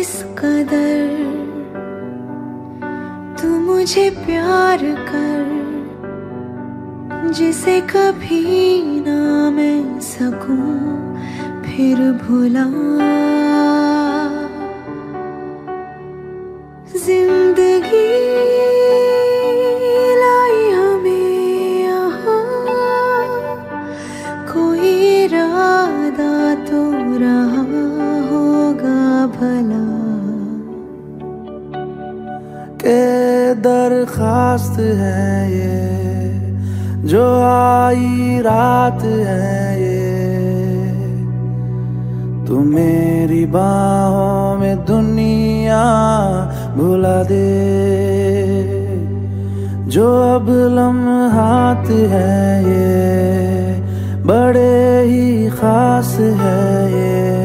किस कदर तू मुझे प्यार कर, जिसे कभी ना मैं सकूँ, फिर भुला। ज़िंदगी लाई हमें यहाँ तो रहा के दरखास्त है ये, जो आई रात है ये। तू मेरी बाहों में दुनिया भुला दे, जो अब लम्हात है ये, बड़े ही खास है ये।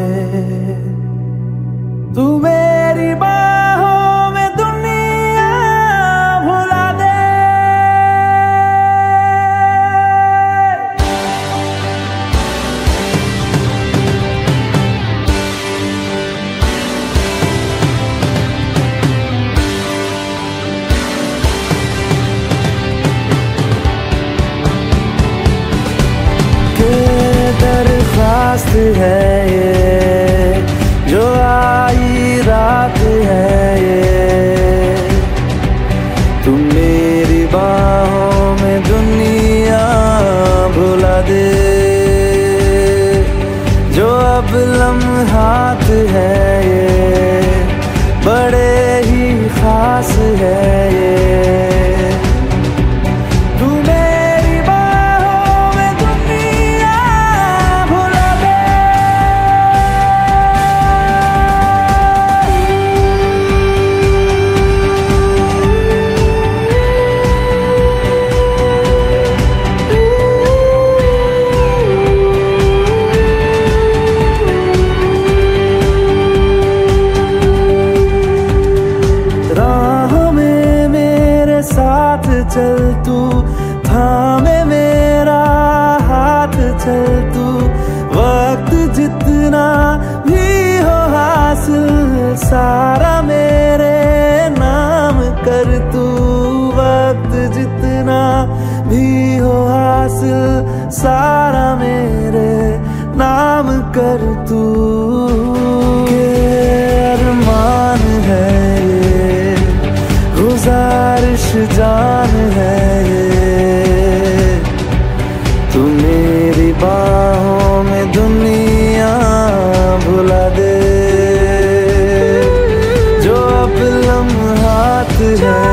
है। चल तू, वक्त जितना भी हो हासिल, सारा मेरे नाम कर तू। वक्त जितना भी हो हासिल, सारा मेरे नाम कर तू। दे जो अब लम्हात है।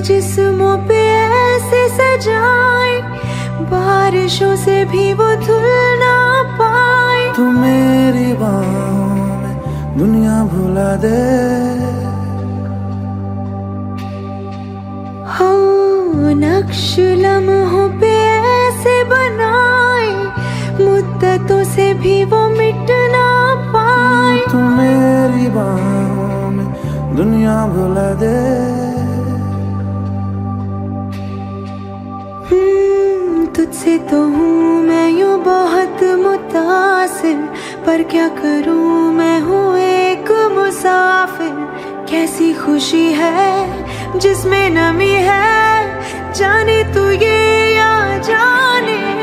जिस्मों पे ऐसे सजाए बारिशों से भी वो धुल ना पाए। तू मेरी बाहों में दुनिया भुला दे। हो नक्श लम्हों पे ऐसे बनाए मुद्दतों से भी वो मिट ना पाए। तू मेरी बाहों में दुनिया भुला दे। तुझसे तो हूँ, मैं यूँ बहुत मुतासिर, पर क्या करूँ, मैं हूँ एक मुसाफिर। कैसी खुशी है, जिसमें नमी है, जाने तू ये या जाने।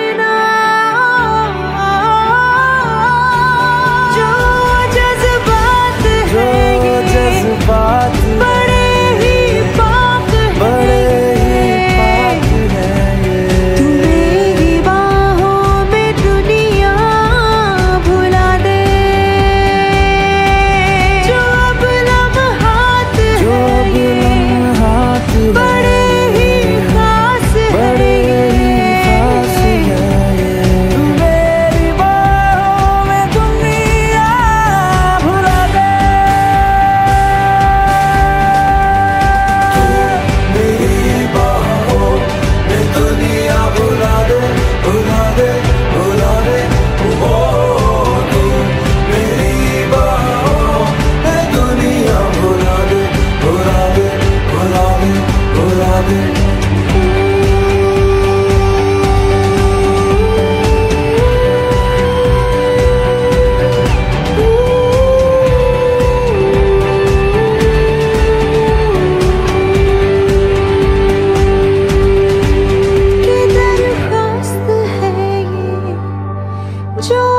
줘.